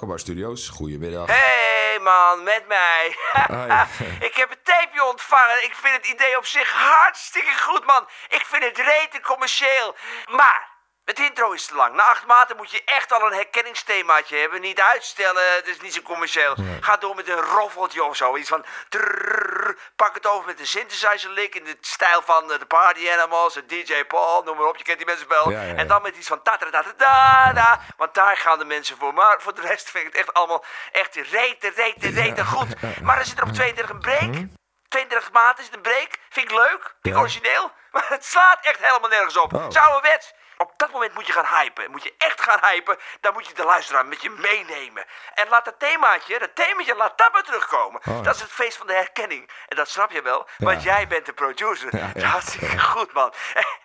Bar Studios. Goedemiddag. Hey man, met mij. Ik heb een tapeje ontvangen. Ik vind het idee op zich hartstikke goed, man. Ik vind het rete commercieel. Maar het intro is te lang. Na acht maanden moet je echt al een herkenningsthemaatje hebben. Niet uitstellen, het is niet zo commercieel. Ga door met een roffeltje of zo. Iets van... trrrr. Pak het over met een synthesizer lick in de stijl van eh, de Party Animals, de DJ Paul, noem maar op. Je kent die mensen wel. Ja, ja, ja. En dan met iets van ta ta ta ta ta ta. Want daar gaan de mensen voor. Maar voor de rest vind ik het echt allemaal echt rete, rete, rete goed. Maar er zit er op 32 een break. 32 maanden is een break. Vind ik leuk. Vind ik origineel. Maar het slaat echt helemaal nergens op. Oh. Het is ouderwets. Op dat moment moet je gaan hypen. Moet je echt gaan hypen. Dan moet je de luisteraar met je meenemen. En laat dat themaatje, dat themaatje, laat dat maar terugkomen. Oh. Dat is het feest van de herkenning. En dat snap je wel, want jij bent de producer. Ja, ja, hartstikke goed, man.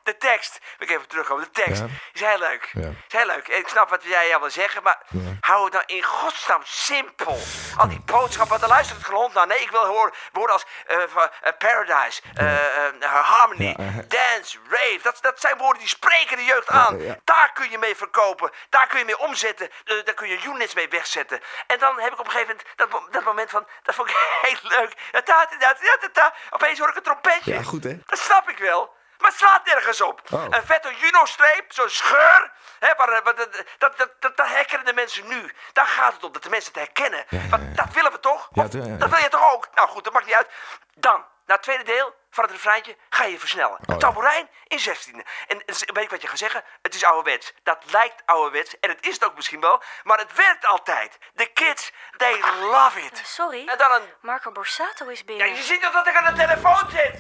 De tekst, wil ik even terugkomen. De tekst Ja. is heel leuk. Ja. Is heel leuk. Ik snap wat jij wil zeggen, maar hou het nou in godsnaam simpel. Al die boodschappen, daar luistert het grond naar. Nee, ik wil horen woorden als eh, eh, paradise, eh, harmony, dance, rave. Dat, dat zijn woorden die spreken de jeugd aan. Daar kun je mee verkopen. Daar kun je mee omzetten. Daar kun je units mee wegzetten. En dan heb ik op een gegeven moment dat, dat moment van... Dat vond ik heel leuk. Ja, ta, ta, ta, ta, ta, ta. Opeens hoor ik een trompetje. Ja, goed, hè? Dat snap ik wel. Maar het slaat nergens op. Oh. Een vette Juno-streep, zo'n scheur. Hè, waar, waar- dat, dat, dat, dat, herkennen de mensen nu. Daar gaat het om, dat de mensen het herkennen. Want dat willen we toch? Ja, Of ja, ja. Dat wil je toch ook? Nou goed, dat maakt niet uit. Dan, na het tweede deel van het refreintje, ga je versnellen. een ja. tamboerijn in 16. En eh, weet ik wat je gaat zeggen? Het is ouderwets. Dat lijkt ouderwets. En het is het ook misschien wel. Maar het werkt altijd. De kids, they love it. Sorry, En dan een... Marco Borsato is Ja, binnen. je ziet toch dat ik aan de telefoon zit?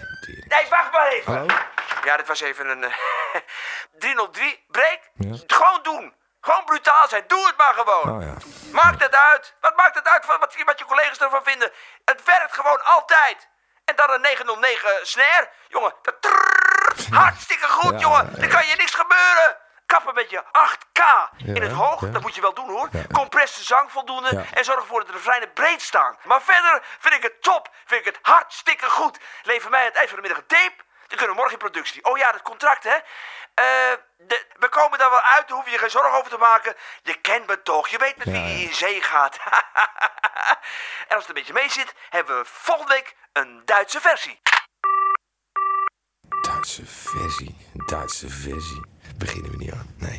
Nee, wacht maar even. Hallo? Ja, dit was even een... eh, 303, break. Ja. Gewoon doen. Gewoon brutaal zijn. Doe het maar gewoon. Oh ja. Maakt het uit. Wat maakt het uit van wat, wat je collega's ervan vinden? Het werkt gewoon altijd. En dan een 909 snare. Jongen, dat hartstikke goed, Ja, jongen. Er kan je niks gebeuren. Kappen met je 8K in het hoog. Dat moet je wel doen, hoor. Ja. Compresse zang voldoende. En zorg ervoor dat de refreinen breed staan. Maar verder vind ik het top. Vind ik het hartstikke goed. Lever mij aan het eind van de middag een tape. Dan kunnen morgen in productie. Oh ja, dat contract, hè. Eh, de- we komen daar wel uit. Daar hoef je je geen zorgen over te maken. Je kent me toch. Je weet met wie je in zee gaat. en als het een beetje mee zit, hebben we volgende week een Duitse versie. Duitse versie. Duitse versie. Beginnen we niet aan.